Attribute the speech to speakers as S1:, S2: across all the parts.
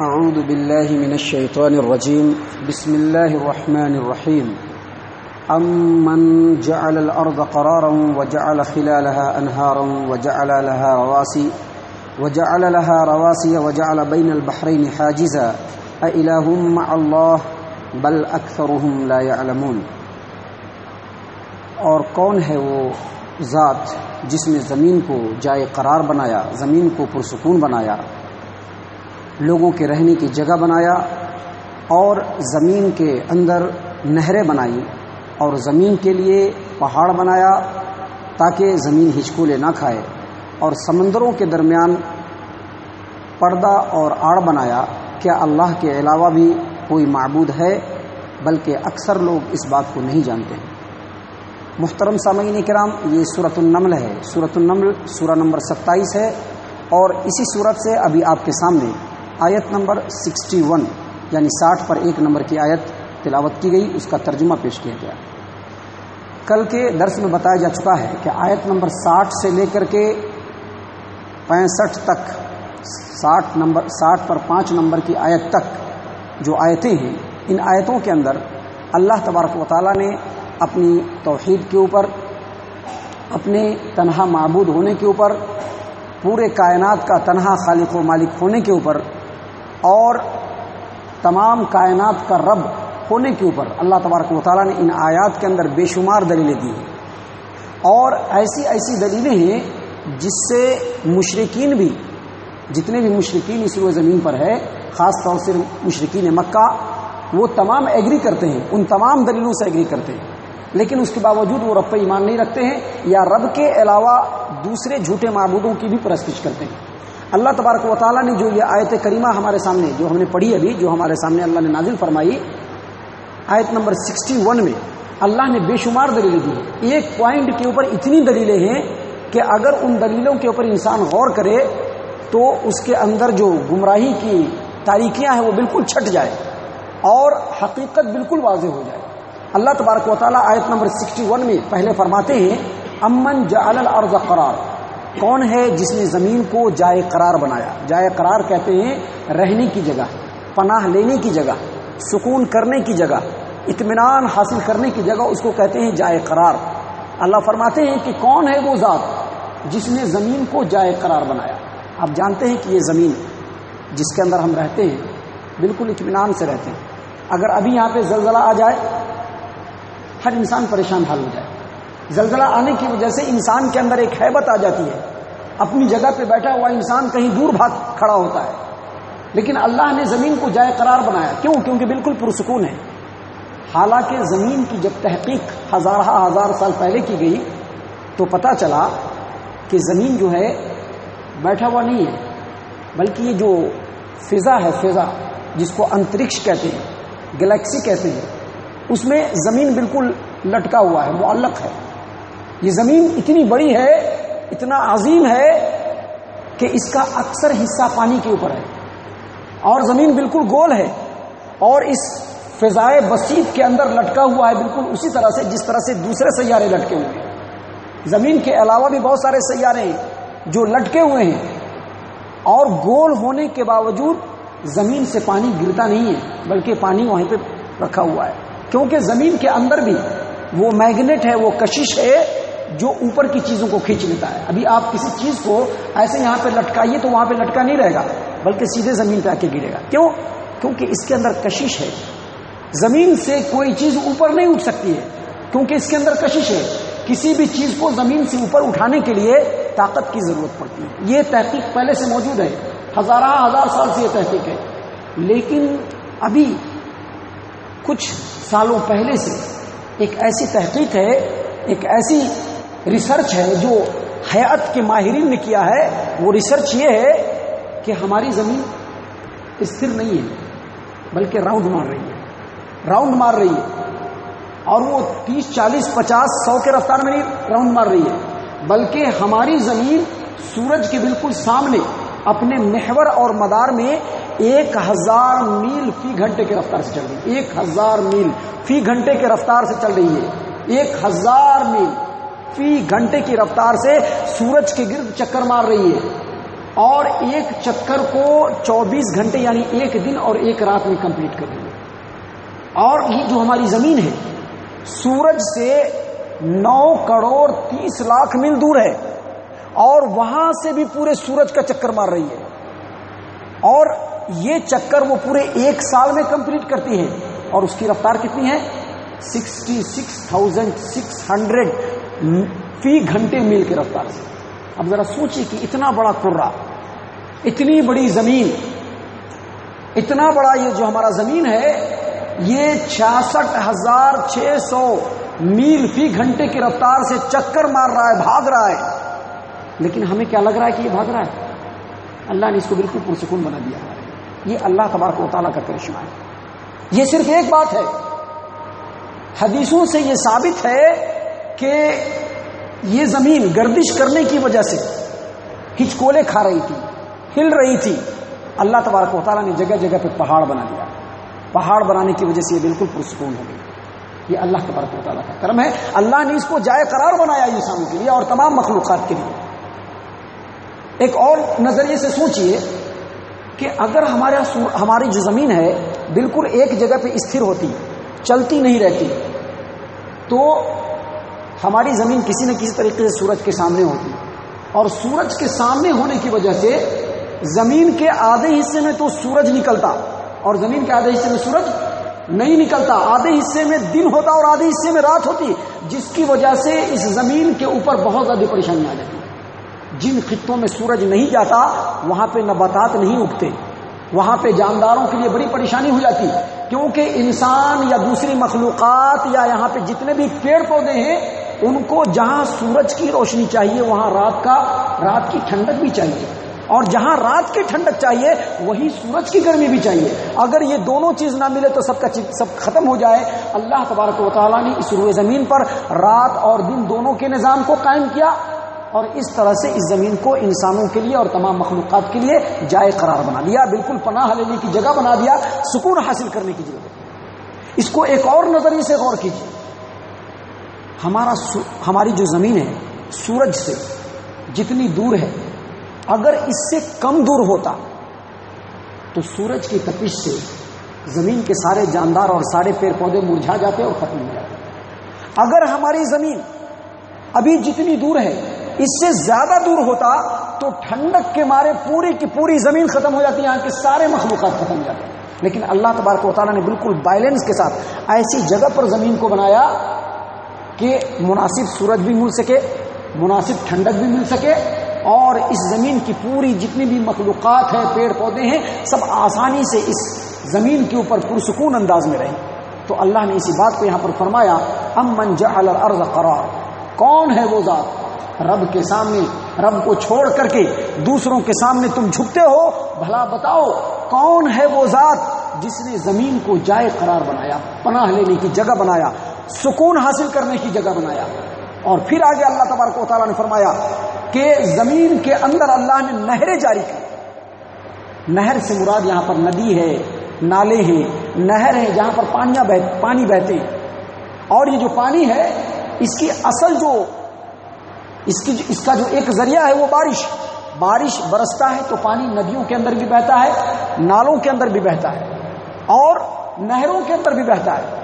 S1: أعوذ بالله من الشيطان الرجيم. بسم الله الرحمن الرحيم. أمن جعل الأرض قرارا وجعل خلالها أنهارا وجعل لها رواسي وجعل لها رواسي وجعل بين البحرين حاجزا. أإله مع الله بل أكثرهم لا يعلمون. اور کون ہے وہ ذات جس نے زمین کو جائے قرار بنایا، زمین کو پرسکون بنایا؟ لوگوں کے رہنے کی جگہ بنایا اور زمین کے اندر نہریں بنائی اور زمین کے لیے پہاڑ بنایا تاکہ زمین ہچکولے نہ کھائے اور سمندروں کے درمیان پردہ اور آڑ بنایا۔ کیا اللہ کے علاوہ بھی کوئی معبود ہے؟ بلکہ اکثر لوگ اس بات کو نہیں جانتے۔ محترم سامعین کرام، یہ صورت النمل ہے۔ صورت النمل سورہ نمبر ستائیس ہے اور اسی صورت سے ابھی آپ کے سامنے آیت نمبر سکسٹی ون یعنی ساٹھ پر ایک نمبر کی آیت تلاوت کی گئی، اس کا ترجمہ پیش کیا گیا۔ کل کے درس میں بتایا جا چکا ہے کہ آیت نمبر ساٹھ سے لے کر کے پینسٹھ تک، ساٹھ نمبر، ساٹھ پر پانچ نمبر کی آیت تک جو آیتیں ہیں، ان آیتوں کے اندر اللہ تبارک و تعالیٰ نے اپنی توحید کے اوپر، اپنے تنہا معبود ہونے کے اوپر، پورے کائنات کا تنہا خالق و مالک ہونے کے اوپر اور تمام کائنات کا رب ہونے کے اوپر اللہ تبارک و تعالیٰ نے ان آیات کے اندر بے شمار دلیلیں دی ہیں۔ اور ایسی ایسی دلیلیں ہیں جس سے مشرقین بھی، جتنے بھی مشرقین اس روئے زمین پر ہے خاص طور سے مشرقین مکہ، وہ تمام ایگری کرتے ہیں، ان تمام دلیلوں سے ایگری کرتے ہیں۔ لیکن اس کے باوجود وہ رب پہ ایمان نہیں رکھتے ہیں یا رب کے علاوہ دوسرے جھوٹے معبودوں کی بھی پرستش کرتے ہیں۔ اللہ تبارک و تعالیٰ نے جو یہ آیت کریمہ ہمارے سامنے جو ہم نے پڑھی ابھی، جو ہمارے سامنے اللہ نے نازل فرمائی، آیت نمبر سکسٹی ون میں اللہ نے بے شمار دلیلیں دی ایک پوائنٹ کے اوپر اتنی دلیلیں ہیں کہ اگر ان دلیلوں کے اوپر انسان غور کرے تو اس کے اندر جو گمراہی کی تاریکیاں ہیں وہ بالکل چھٹ جائے اور حقیقت بالکل واضح ہو جائے۔ اللہ تبارک و تعالیٰ آیت نمبر سکسٹی ون میں پہلے فرماتے ہیں، امن جعل الارض قرار۔ کون ہے جس نے زمین کو جائے قرار بنایا؟ جائے قرار کہتے ہیں رہنے کی جگہ، پناہ لینے کی جگہ، سکون کرنے کی جگہ، اطمینان حاصل کرنے کی جگہ اس کو کہتے ہیں جائے قرار۔ اللہ فرماتے ہیں کہ کون ہے وہ ذات جس نے زمین کو جائے قرار بنایا؟ آپ جانتے ہیں کہ یہ زمین جس کے اندر ہم رہتے ہیں، بالکل اطمینان سے رہتے ہیں۔ اگر ابھی یہاں پہ زلزلہ آ جائے، ہر انسان پریشان حال ہو جائے۔ زلزلہ آنے کی وجہ سے انسان کے اندر ایک حیبت آ جاتی ہے۔ اپنی جگہ پہ بیٹھا ہوا انسان کہیں دور بھاگ کھڑا ہوتا ہے۔ لیکن اللہ نے زمین کو جائے قرار بنایا۔ کیوں؟ کیونکہ بالکل پرسکون ہے۔ حالانکہ زمین کی جب تحقیق ہزارہ ہزار سال پہلے کی گئی تو پتا چلا کہ زمین جو ہے بیٹھا ہوا نہیں ہے، بلکہ یہ جو فضا ہے، فضا جس کو انترکش کہتے ہیں، گلیکسی کہتے ہیں، اس میں زمین بالکل لٹکا ہوا ہے، معلق ہے۔ یہ زمین اتنی بڑی ہے، اتنا عظیم ہے کہ اس کا اکثر حصہ پانی کے اوپر ہے۔ اور زمین بالکل گول ہے اور اس فضائے بسیط کے اندر لٹکا ہوا ہے بالکل اسی طرح سے، جس طرح سے دوسرے سیارے لٹکے ہوئے ہیں۔ زمین کے علاوہ بھی بہت سارے سیارے ہیں جو لٹکے ہوئے ہیں۔ اور گول ہونے کے باوجود زمین سے پانی گرتا نہیں ہے، بلکہ پانی وہیں پہ رکھا ہوا ہے۔ کیونکہ زمین کے اندر بھی وہ میگنیٹ ہے، وہ کشش ہے جو اوپر کی چیزوں کو کھینچ لیتا ہے۔ ابھی آپ کسی چیز کو ایسے یہاں پہ لٹکائیے تو وہاں پہ لٹکا نہیں رہے گا، بلکہ سیدھے زمین پہ آ کے گرے گا۔ کیوں؟ کیونکہ اس کے اندر کشش ہے۔ زمین سے کوئی چیز اوپر نہیں اٹھ سکتی ہے۔ کیونکہ اس کے اندر کشش ہے۔ کسی بھی چیز کو زمین سے اوپر اٹھانے کے لیے طاقت کی ضرورت پڑتی ہے۔ یہ تحقیق پہلے سے موجود ہے۔ ہزارہ ہزار سال سے یہ تحقیق ہے۔ لیکن ابھی کچھ سالوں پہلے سے ایک ایسی تحقیق ہے، ایک ایسی ریسرچ ہے، جو حیات کے ماہرین نے کیا ہے، وہ ریسرچ یہ ہے کہ ہماری زمین استھر نہیں ہے، بلکہ راؤنڈ مار رہی ہے۔ راؤنڈ مار رہی ہے۔ اور وہ تیس، چالیس، پچاس، سو کے رفتار میں نہیں راؤنڈ مار رہی ہے، بلکہ ہماری زمین سورج کے بالکل سامنے اپنے محور اور مدار میں ایک ہزار میل فی گھنٹے کے رفتار سے چل رہی ہے۔ ایک ہزار میل فی گھنٹے کے رفتار سے چل رہی ہے۔ ایک ہزار میل۔ فی گھنٹے کی رفتار سے سورج کے گرد چکر مار رہی ہے اور ایک چکر کو چوبیس گھنٹے یعنی ایک دن اور ایک رات میں کمپلیٹ کر دیں گے۔ اور یہ جو ہماری زمین ہے، سورج سے نو کروڑ تیس لاکھ میل دور ہے اور وہاں سے بھی پورے سورج کا چکر مار رہی ہے۔ اور یہ چکر وہ پورے ایک سال میں کمپلیٹ کرتی ہے۔ اور اس کی رفتار کتنی ہے؟ Sixty six thousand six hundred فی گھنٹے میل کی رفتار سے۔ اب ذرا سوچیے کہ اتنا بڑا کرا اتنی بڑی زمین، اتنا بڑا یہ جو ہمارا زمین ہے، یہ چھیاسٹھ ہزار چھ سو میل فی گھنٹے کی رفتار سے چکر مار رہا ہے، بھاگ رہا ہے۔ لیکن ہمیں کیا لگ رہا ہے کہ یہ بھاگ رہا ہے؟ اللہ نے اس کو بالکل پرسکون بنا دیا۔ ہے یہ اللہ تبارک و تعالیٰ کا کرشمہ ہے۔ یہ صرف ایک بات ہے۔ حدیثوں سے یہ ثابت ہے کہ یہ زمین گردش کرنے کی وجہ سے ہچکولے کھا رہی تھی، ہل رہی تھی۔ اللہ تبارک و تعالیٰ نے جگہ جگہ پہ پہاڑ بنا دیا پہاڑ بنانے کی وجہ سے یہ بالکل پرسکون ہو گئی۔ یہ اللہ تبارک و تعالیٰ کا کرم ہے۔ اللہ نے اس کو جائے قرار بنایا انسانوں کے لیے اور تمام مخلوقات کے لیے۔ ایک اور نظریے سے سوچئے کہ اگر ہمارے ہماری جو زمین ہے بالکل ایک جگہ پہ استھر ہوتی، چلتی نہیں رہتی، تو ہماری زمین کسی نہ کسی طریقے سے سورج کے سامنے ہوتی اور سورج کے سامنے ہونے کی وجہ سے زمین کے آدھے حصے میں تو سورج نکلتا اور زمین کے آدھے حصے میں سورج نہیں نکلتا۔ آدھے حصے میں دن ہوتا اور آدھے حصے میں رات ہوتی، جس کی وجہ سے اس زمین کے اوپر بہت زیادہ پریشانی آ جاتی۔ جن خطوں میں سورج نہیں جاتا، وہاں پہ نباتات نہیں اگتے۔ وہاں پہ جانداروں کے لیے بڑی پریشانی ہو جاتی، کیونکہ انسان یا دوسری مخلوقات یا یہاں پہ جتنے بھی پیڑ پودے ہیں ان کو جہاں سورج کی روشنی چاہیے، وہاں رات کا رات کی ٹھنڈک بھی چاہیے۔ اور جہاں رات کی ٹھنڈک چاہیے، وہی سورج کی گرمی بھی چاہیے۔ اگر یہ دونوں چیز نہ ملے تو سب کا سب ختم ہو جائے۔ اللہ تبارک و تعالیٰ نے اس روئے زمین پر رات اور دن دونوں کے نظام کو قائم کیا اور اس طرح سے اس زمین کو انسانوں کے لیے اور تمام مخلوقات کے لیے جائے قرار بنا دیا بالکل پناہ لینے کی جگہ بنا دیا۔ سکون حاصل کرنے کی جگہ۔ اس کو ایک اور نظریے سے غور کیجیے۔ ہمارا ہماری جو زمین ہے، سورج سے جتنی دور ہے، اگر اس سے کم دور ہوتا، تو سورج کی تپش سے زمین کے سارے جاندار اور سارے پیڑ پودے مرجھا جاتے اور ختم ہو جاتے۔ اگر ہماری زمین ابھی جتنی دور ہے، اس سے زیادہ دور ہوتا، تو ٹھنڈک کے مارے پوری کی پوری زمین ختم ہو جاتی، یہاں کے سارے مخلوقات ختم ہو جاتے۔ لیکن اللہ تبارک و تعالیٰ نے بالکل بائلنس کے ساتھ ایسی جگہ پر زمین کو بنایا کہ مناسب سورج بھی مل سکے، مناسب ٹھنڈک بھی مل سکے، اور اس زمین کی پوری جتنی بھی مخلوقات ہیں، پیڑ پودے ہیں، سب آسانی سے اس زمین کے اوپر پرسکون انداز میں رہیں۔ تو اللہ نے اسی بات کو یہاں پر فرمایا ام من جعل الارض قرار۔ کون ہے وہ ذات؟ رب کے سامنے، رب کو چھوڑ کر کے دوسروں کے سامنے تم جھکتے ہو، بھلا بتاؤ، کون ہے وہ ذات؟ جس نے زمین کو جائے قرار بنایا، پناہ لینے کی جگہ بنایا، سکون حاصل کرنے کی جگہ بنایا۔ اور پھر آگے اللہ تبارک و تعالیٰ نے فرمایا کہ زمین کے اندر اللہ نے نہریں جاری کی۔ نہر سے مراد یہاں پر ندی ہے، نالے ہیں، نہر ہے جہاں پر پانیاں بہت پانی بہتے ہیں۔ اور یہ جو پانی ہے، اس کی اصل جو، اس کی جو، اس کا جو ایک ذریعہ ہے وہ بارش۔ بارش برستا ہے تو پانی ندیوں کے اندر بھی بہتا ہے، نالوں کے اندر بھی بہتا ہے۔ اور نہروں کے اندر بھی بہتا ہے۔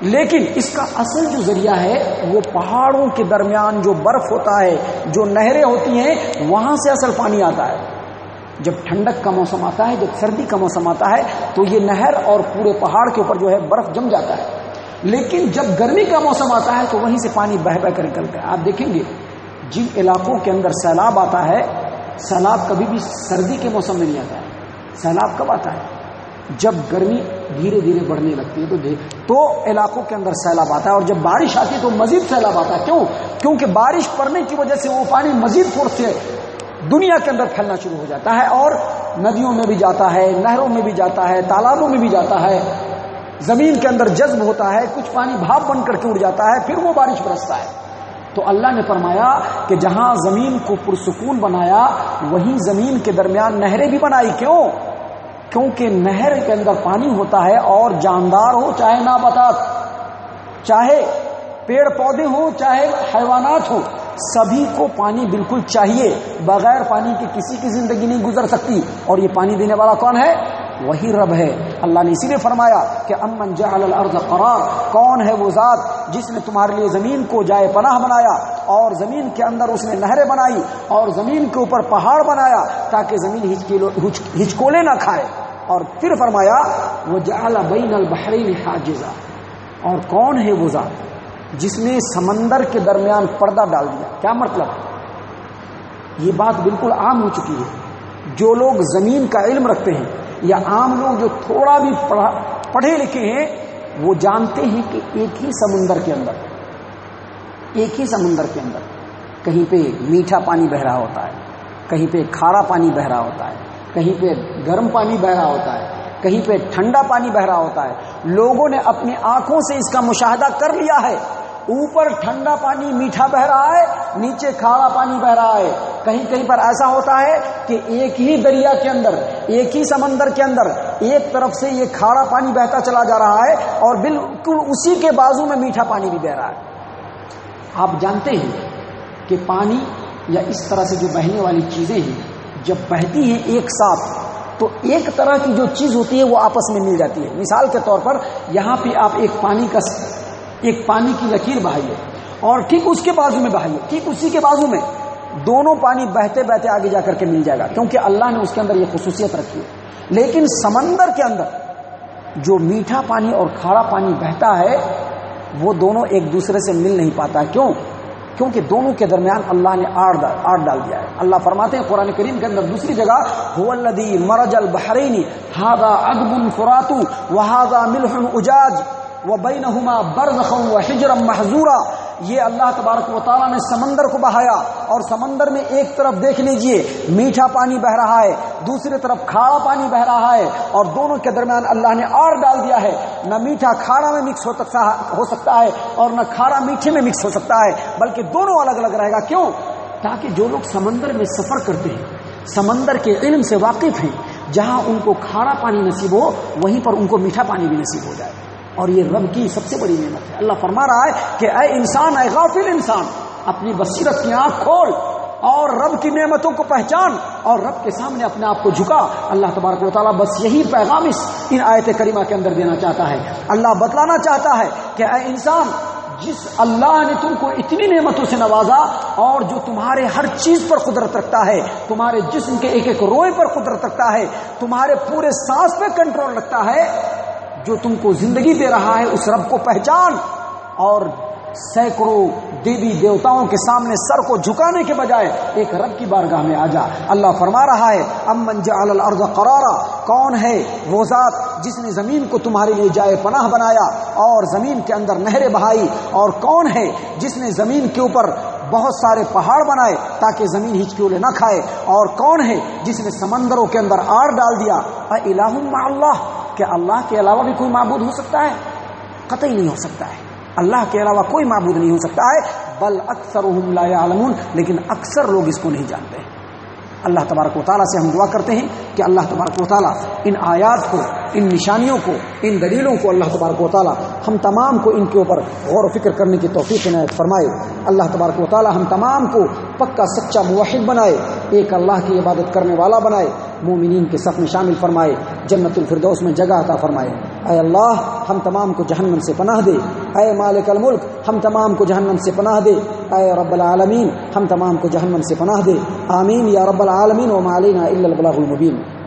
S1: لیکن اس کا اصل جو ذریعہ ہے، وہ پہاڑوں کے درمیان جو برف ہوتا ہے، جو نہریں ہوتی ہیں، وہاں سے اصل پانی آتا ہے۔ جب ٹھنڈک کا موسم آتا ہے، جب سردی کا موسم آتا ہے، تو یہ نہر اور پورے پہاڑ کے اوپر جو ہے، برف جم جاتا ہے۔ لیکن جب گرمی کا موسم آتا ہے، تو وہیں سے پانی بہ بہ کر نکلتا ہے۔ آپ دیکھیں گے، جن علاقوں کے اندر سیلاب آتا ہے، سیلاب کبھی بھی سردی کے موسم میں نہیں آتا ہے۔ سیلاب کب آتا ہے؟ جب گرمی دھیرے دھیرے بڑھنے لگتی ہے تو تو علاقوں کے اندر سیلاب آتا ہے اور جب بارش آتی ہے تو مزید سیلاب آتا ہے۔ کیوں؟ کیونکہ بارش پڑنے کی وجہ سے وہ پانی مزید فورس سے دنیا کے اندر پھیلنا شروع ہو جاتا ہے اور ندیوں میں بھی جاتا ہے، نہروں میں بھی جاتا ہے، تالابوں میں بھی جاتا ہے۔ زمین کے اندر جذب ہوتا ہے، کچھ پانی بھاپ بن کر کے اڑ جاتا ہے، پھر وہ بارش برستا ہے۔ تو اللہ نے فرمایا کہ جہاں زمین کو پرسکون بنایا، وہیں زمین کے درمیان نہریں بھی بنائی۔ کیوں؟ کیونکہ نہر کے اندر پانی ہوتا ہے اور جاندار ہو چاہے نہ بتا چاہے پیڑ پودے ہوں، چاہے حیوانات ہوں، سبھی کو پانی بالکل چاہیے، بغیر پانی کے کسی کی زندگی نہیں گزر سکتی۔ اور یہ پانی دینے والا کون ہے؟ وہی رب ہے۔ اللہ نے اسی لیے فرمایا کہ امن جعل الارض قرار، کون ہے وہ ذات جس نے تمہارے لیے زمین کو جائے پناہ بنایا اور زمین کے اندر اس نے نہریں بنائی اور زمین کے اوپر پہاڑ بنایا تاکہ زمین ہچکولے نہ کھائے۔ اور پھر فرمایا وہ جعل بین البحرین حاجزا۔ اور کون ہے وہ ذات جس نے سمندر کے درمیان پردہ ڈال دیا؟ کیا مطلب؟ یہ بات بالکل عام ہو چکی ہے۔ جو لوگ زمین کا علم رکھتے ہیں یا عام لوگ جو تھوڑا بھی پڑھے لکھے ہیں، وہ جانتے ہیں کہ ایک ہی سمندر کے اندر ایک ہی سمندر کے اندر کہیں پہ میٹھا پانی بہ رہا ہوتا ہے، کہیں پہ کھارا پانی بہ رہا ہوتا ہے۔ کہیں پہ گرم پانی بہ رہا ہوتا ہے، کہیں پہ ٹھنڈا پانی بہ رہا ہوتا ہے۔ لوگوں نے اپنی آنکھوں سے اس کا مشاہدہ کر لیا ہے۔ اوپر ٹھنڈا پانی میٹھا بہ رہا ہے، نیچے کھارا پانی بہ رہا ہے۔ کہیں کہیں پر ایسا ہوتا ہے کہ ایک ہی دریا کے اندر، ایک ہی سمندر کے اندر، ایک طرف سے یہ کھارا پانی بہتا چلا جا رہا ہے اور بالکل اسی کے بازو میں میٹھا پانی بھی بہ رہا ہے۔ آپ جانتے ہیں کہ پانی یا اس طرح سے جو بہنے والی چیزیں ہیں جب بہتی ہیں ایک ساتھ، تو ایک طرح کی جو چیز ہوتی ہے وہ آپس میں مل جاتی ہے۔ مثال کے طور پر یہاں پہ آپ ایک پانی کا ایک پانی کی لکیر بہائیے اور ٹھیک اس کے بازو میں بہائیے ٹھیک اسی کے بازو میں دونوں پانی بہتے بہتے آگے جا کر کے مل جائے گا، کیونکہ اللہ نے اس کے اندر یہ خصوصیت رکھی ہے۔ لیکن سمندر کے اندر جو میٹھا پانی اور کھارا پانی بہتا ہے، وہ دونوں ایک دوسرے سے مل نہیں پاتا۔ کیوں؟ کیونکہ دونوں کے درمیان اللہ نے آڑ آڑ ڈال دیا ہے۔ اللہ فرماتے ہیں قرآن کریم کے اندر دوسری جگہ مرج البحرینی ہاضا اگبن فراتو وہ ہاضا ملح اجاج وہ بین برز و محضورا یہ اللہ تبارک و تعالیٰ نے سمندر کو بہایا اور سمندر میں ایک طرف دیکھ لیجیے، میٹھا پانی بہ رہا ہے، دوسری طرف کھاڑا پانی بہ رہا ہے اور دونوں کے درمیان اللہ نے اور ڈال دیا ہے۔ نہ میٹھا کھاڑا میں مکس ہو سکتا ہے اور نہ کھاڑا میٹھے میں مکس ہو سکتا ہے، بلکہ دونوں الگ الگ رہے گا۔ کیوں؟ تاکہ جو لوگ سمندر میں سفر کرتے ہیں، سمندر کے علم سے واقف ہیں، جہاں ان کو کھاڑا پانی نصیب ہو، وہیں پر ان کو میٹھا پانی بھی نصیب ہو جائے۔ اور یہ رب کی سب سے بڑی نعمت ہے۔ اللہ فرما رہا ہے کہ اے انسان، اے غافل انسان، اپنی بصیرت کی آنکھ کھول اور رب کی نعمتوں کو پہچان اور رب کے سامنے اپنے آپ کو جھکا۔ اللہ تبارک و تعالیٰ بس یہی پیغام اس، ان آیت کریمہ کے اندر دینا چاہتا ہے۔ اللہ بتلانا چاہتا ہے کہ اے انسان، جس اللہ نے تم کو اتنی نعمتوں سے نوازا اور جو تمہارے ہر چیز پر قدرت رکھتا ہے، تمہارے جسم کے ایک ایک روئے پر قدرت رکھتا ہے، تمہارے پورے سانس پہ کنٹرول رکھتا ہے جو تم کو زندگی دے رہا ہے، اس رب کو پہچان اور سینکڑوں دیوی دیوتاؤں کے سامنے سر کو جھکانے کے بجائے ایک رب کی بارگاہ میں آ جا۔ اللہ فرما رہا ہے امن جعل الارض قرارا، کون ہے وہ ذات جس نے زمین کو تمہارے لیے جائے پناہ بنایا اور زمین کے اندر نہریں بہائی، اور کون ہے جس نے زمین کے اوپر بہت سارے پہاڑ بنائے تاکہ زمین ہچکیولے نہ کھائے، اور کون ہے جس نے سمندروں کے اندر آڑ ڈال دیا۔ الہ اللہ کہ اللہ کے علاوہ بھی کوئی معبود ہو سکتا ہے؟ قطعی نہیں ہو سکتا ہے۔ اللہ کے علاوہ کوئی معبود نہیں ہو سکتا ہے۔ بل اکثر لا يعلمون لیکن اکثر لوگ اس کو نہیں جانتے۔ اللہ تبارک و تعالیٰ سے ہم دعا کرتے ہیں کہ اللہ تبارک و تعالیٰ ان آیات کو، ان نشانیوں کو، ان دلیلوں کو اللہ تبارک و تعالیٰ ہم تمام کو ان کے اوپر غور و فکر کرنے کی توفیق عنایت فرمائے۔ اللہ تبارک و تعالیٰ ہم تمام کو پکا، سچا، موحد بنائے۔ ایک اللہ کی عبادت کرنے والا بنائے۔ مومنین کے صف میں شامل فرمائے، جنت الفردوس میں جگہ عطا فرمائے۔ اے اللہ، ہم تمام کو جہنم سے پناہ دے۔ اے مالک الملک، ہم تمام کو جہنم سے پناہ دے۔ اے رب العالمین، ہم تمام کو جہنم سے پناہ دے۔ آمین یا رب العالمین و مالینہ الا البلاغ المبین۔